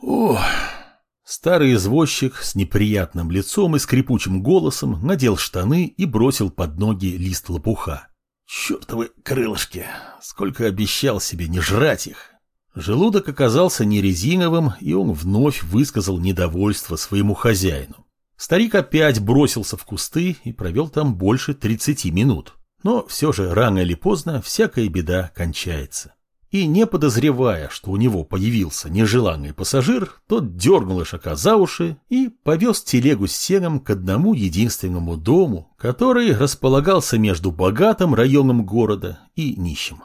Ох. Старый извозчик с неприятным лицом и скрипучим голосом надел штаны и бросил под ноги лист лопуха. Чертовы крылышки! Сколько обещал себе не жрать их! Желудок оказался не резиновым, и он вновь высказал недовольство своему хозяину. Старик опять бросился в кусты и провел там больше 30 минут. Но все же рано или поздно всякая беда кончается. И не подозревая, что у него появился нежеланный пассажир, тот дернул Ишака за уши и повез телегу с сеном к одному единственному дому, который располагался между богатым районом города и нищим.